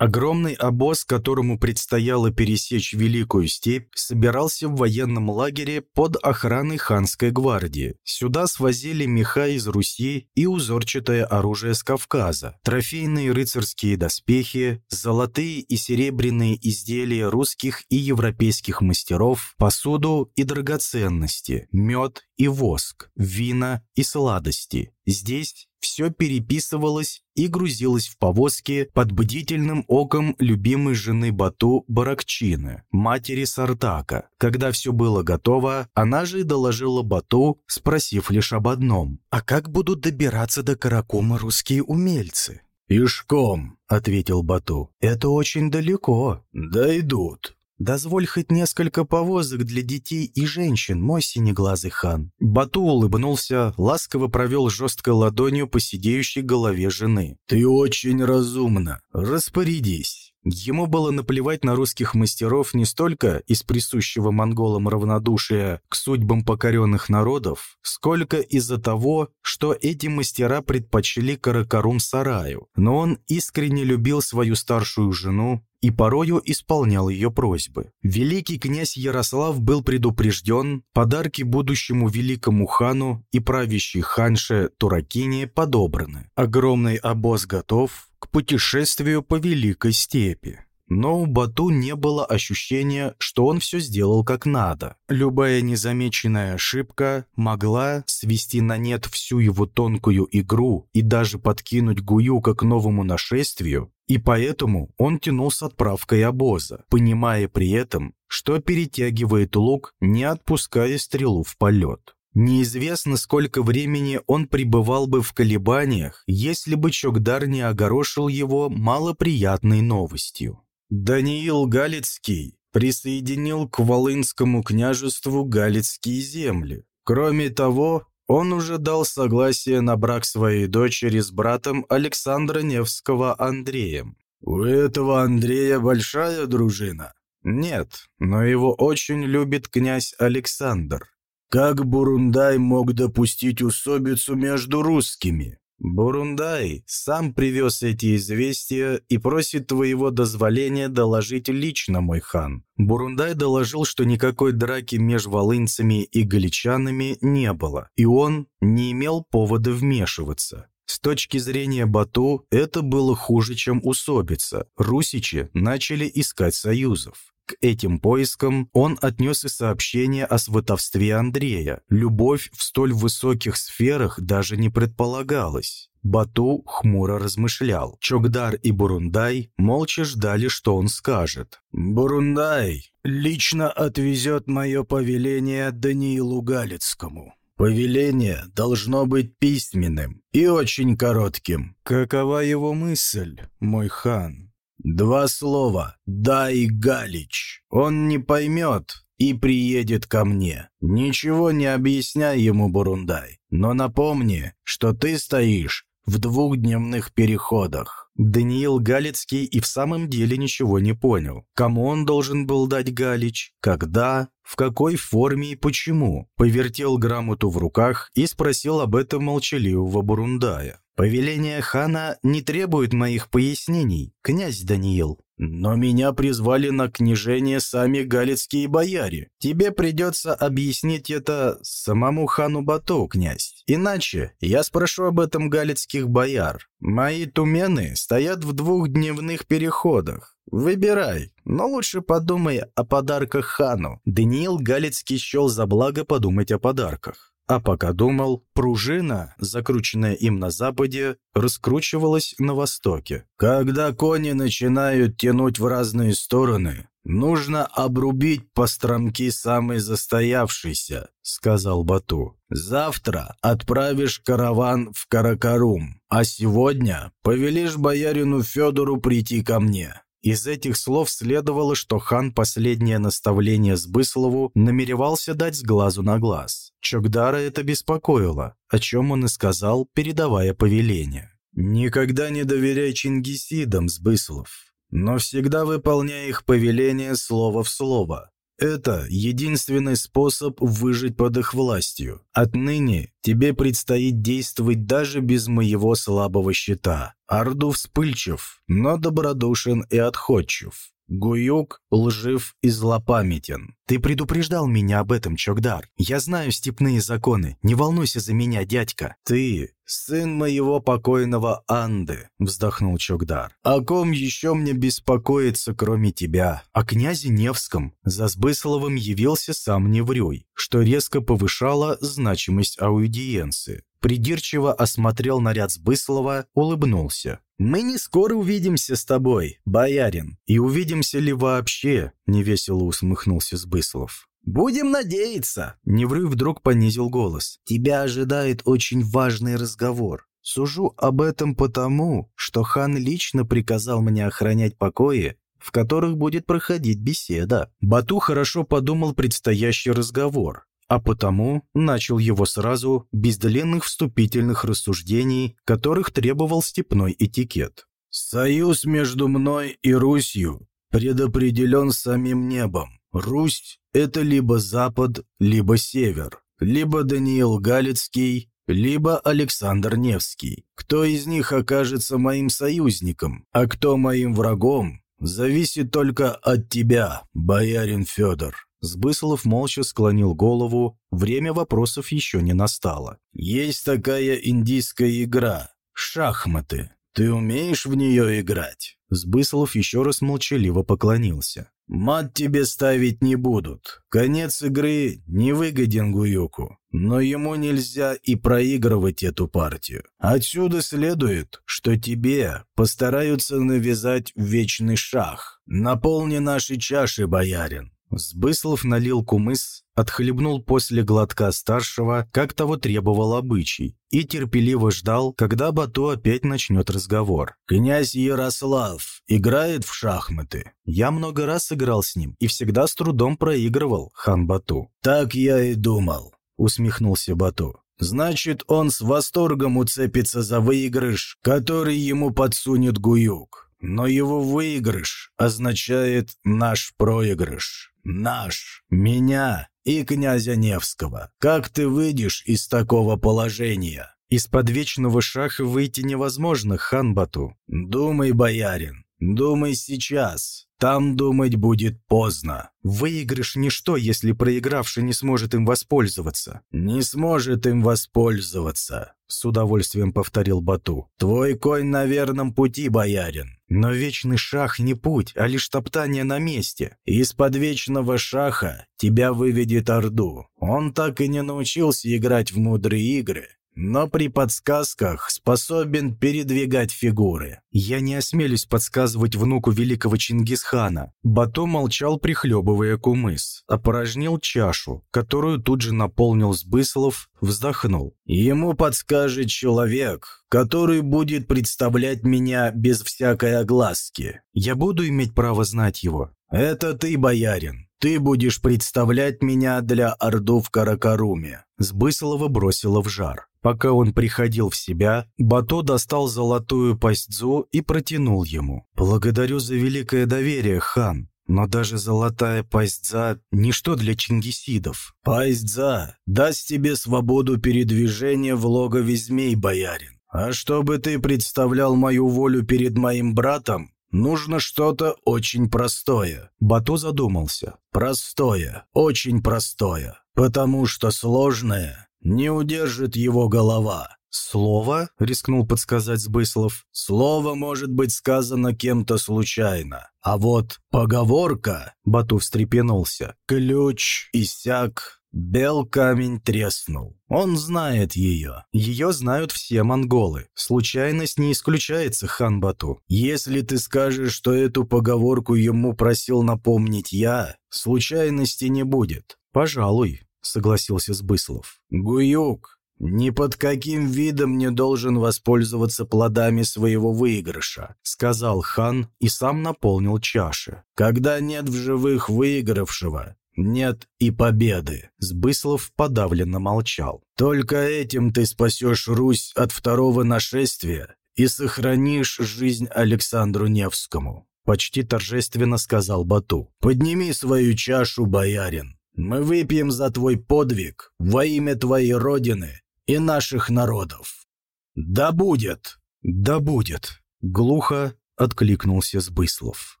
Огромный обоз, которому предстояло пересечь Великую степь, собирался в военном лагере под охраной ханской гвардии. Сюда свозили меха из Руси и узорчатое оружие с Кавказа, трофейные рыцарские доспехи, золотые и серебряные изделия русских и европейских мастеров, посуду и драгоценности, мед и воск, вина и сладости. Здесь все переписывалось и грузилось в повозки под бдительным оком любимой жены Бату Баракчины, матери Сартака. Когда все было готово, она же и доложила Бату, спросив лишь об одном. «А как будут добираться до Каракума русские умельцы?» «Пешком», — ответил Бату. «Это очень далеко». «Дойдут». «Дозволь хоть несколько повозок для детей и женщин, мой синеглазый хан». Бату улыбнулся, ласково провел жесткой ладонью по сидеющей голове жены. «Ты очень разумна. Распорядись». Ему было наплевать на русских мастеров не столько из присущего монголам равнодушия к судьбам покоренных народов, сколько из-за того, что эти мастера предпочли Каракарум-сараю. Но он искренне любил свою старшую жену и порою исполнял ее просьбы. Великий князь Ярослав был предупрежден, подарки будущему великому хану и правящей ханше Туракине подобраны. Огромный обоз готов к путешествию по Великой степи. Но у Бату не было ощущения, что он все сделал как надо. Любая незамеченная ошибка могла свести на нет всю его тонкую игру и даже подкинуть Гуюка к новому нашествию, и поэтому он тянул с отправкой обоза, понимая при этом, что перетягивает лук, не отпуская стрелу в полет. Неизвестно, сколько времени он пребывал бы в колебаниях, если бы Чокдар не огорошил его малоприятной новостью. Даниил Галицкий присоединил к Волынскому княжеству Галицкие земли. Кроме того, он уже дал согласие на брак своей дочери с братом Александра Невского Андреем. «У этого Андрея большая дружина?» Нет, но его очень любит князь Александр. Как Бурундай мог допустить усобицу между русскими? Бурундай сам привез эти известия и просит твоего дозволения доложить лично, мой хан. Бурундай доложил, что никакой драки между волынцами и галичанами не было, и он не имел повода вмешиваться. С точки зрения Бату, это было хуже, чем усобица. Русичи начали искать союзов. К этим поискам он отнес и сообщение о сватовстве Андрея. Любовь в столь высоких сферах даже не предполагалась. Бату хмуро размышлял. Чогдар и Бурундай молча ждали, что он скажет. «Бурундай лично отвезет мое повеление Даниилу Галицкому. Повеление должно быть письменным и очень коротким. Какова его мысль, мой хан? Два слова «дай Галич». Он не поймет и приедет ко мне. Ничего не объясняй ему, Бурундай, но напомни, что ты стоишь в двухдневных переходах. Даниил Галицкий и в самом деле ничего не понял. Кому он должен был дать Галич? Когда? В какой форме и почему? Повертел грамоту в руках и спросил об этом молчаливого Бурундая. «Повеление хана не требует моих пояснений, князь Даниил. Но меня призвали на княжение сами галицкие бояре. Тебе придется объяснить это самому хану Бату, князь. Иначе я спрошу об этом галицких бояр. Мои тумены стоят в двухдневных переходах. Выбирай, но лучше подумай о подарках хану. Даниил Галицкий счел за благо подумать о подарках. А пока думал, пружина, закрученная им на западе, раскручивалась на востоке. Когда кони начинают тянуть в разные стороны, нужно обрубить постромки самой застоявшейся, сказал Бату. Завтра отправишь караван в Каракарум, а сегодня повелишь боярину Федору прийти ко мне. Из этих слов следовало, что хан последнее наставление Сбыслову намеревался дать с глазу на глаз. Чокдара это беспокоило, о чем он и сказал, передавая повеление. «Никогда не доверяй Чингисидам, Сбыслов, но всегда выполняй их повеление слово в слово. Это единственный способ выжить под их властью. Отныне тебе предстоит действовать даже без моего слабого щита. Орду вспыльчив, но добродушен и отходчив. Гуюк лжив и злопамятен. Ты предупреждал меня об этом, Чокдар. Я знаю степные законы. Не волнуйся за меня, дядька. Ты сын моего покойного Анды, вздохнул Чокдар. О ком еще мне беспокоиться, кроме тебя? О князе Невском. За Сбысловым явился сам Неврюй, что резко повышало значимость аудиенции. Придирчиво осмотрел наряд Сбыслова, улыбнулся. «Мы не скоро увидимся с тобой, боярин. И увидимся ли вообще?» – невесело усмехнулся Сбыслов. «Будем надеяться!» Невры вдруг понизил голос. «Тебя ожидает очень важный разговор. Сужу об этом потому, что хан лично приказал мне охранять покои, в которых будет проходить беседа». Бату хорошо подумал предстоящий разговор а потому начал его сразу, без длинных вступительных рассуждений, которых требовал степной этикет. «Союз между мной и Русью предопределен самим небом. Русь – это либо Запад, либо Север, либо Даниил Галицкий, либо Александр Невский. Кто из них окажется моим союзником, а кто моим врагом, зависит только от тебя, боярин Федор». Сбыслов молча склонил голову, время вопросов еще не настало. «Есть такая индийская игра – шахматы. Ты умеешь в нее играть?» Сбыслов еще раз молчаливо поклонился. «Мат тебе ставить не будут. Конец игры не выгоден Гуюку, но ему нельзя и проигрывать эту партию. Отсюда следует, что тебе постараются навязать вечный шах. Наполни наши чаши, боярин. Сбыслов налил кумыс, отхлебнул после глотка старшего, как того требовал обычай, и терпеливо ждал, когда Бату опять начнет разговор. «Князь Ярослав играет в шахматы?» «Я много раз играл с ним и всегда с трудом проигрывал, хан Бату». «Так я и думал», — усмехнулся Бату. «Значит, он с восторгом уцепится за выигрыш, который ему подсунет Гуюк. но его выигрыш означает наш проигрыш. Наш, меня и князя Невского. Как ты выйдешь из такого положения? Из-под вечного шаха выйти невозможно, хан Бату. Думай, боярин, думай сейчас. Там думать будет поздно. Выигрыш ничто, если проигравший не сможет им воспользоваться. Не сможет им воспользоваться, с удовольствием повторил Бату. Твой конь на верном пути, боярин. Но вечный шах не путь, а лишь топтание на месте. Из-под вечного шаха тебя выведет Орду. Он так и не научился играть в мудрые игры но при подсказках способен передвигать фигуры. Я не осмелюсь подсказывать внуку великого Чингисхана. Бато молчал, прихлебывая кумыс, опорожнил чашу, которую тут же наполнил Сбыслов, вздохнул. Ему подскажет человек, который будет представлять меня без всякой огласки. Я буду иметь право знать его. Это ты, боярин. Ты будешь представлять меня для Орду в Каракаруме. Сбыслова бросила в жар. Пока он приходил в себя, Бато достал золотую пастьзу и протянул ему. «Благодарю за великое доверие, хан, но даже золотая пастьза – ничто для чингисидов». «Пастьза даст тебе свободу передвижения в логове змей, боярин. А чтобы ты представлял мою волю перед моим братом, нужно что-то очень простое». Бато задумался. «Простое, очень простое, потому что сложное не удержит его голова. «Слово?» — рискнул подсказать Сбыслов. «Слово может быть сказано кем-то случайно. А вот поговорка...» — Бату встрепенулся. «Ключ иссяк, бел камень треснул. Он знает ее. Ее знают все монголы. Случайность не исключается, хан Бату. Если ты скажешь, что эту поговорку ему просил напомнить я, случайности не будет. Пожалуй, — согласился Сбыслов. «Гуюк, ни под каким видом не должен воспользоваться плодами своего выигрыша», — сказал хан и сам наполнил чаши. «Когда нет в живых выигравшего, нет и победы». Сбыслов подавленно молчал. «Только этим ты спасешь Русь от второго нашествия и сохранишь жизнь Александру Невскому», — почти торжественно сказал Бату. «Подними свою чашу, боярин. Мы выпьем за твой подвиг во имя твоей родины и наших народов. Да будет! Да будет! Глухо откликнулся Сбыслов.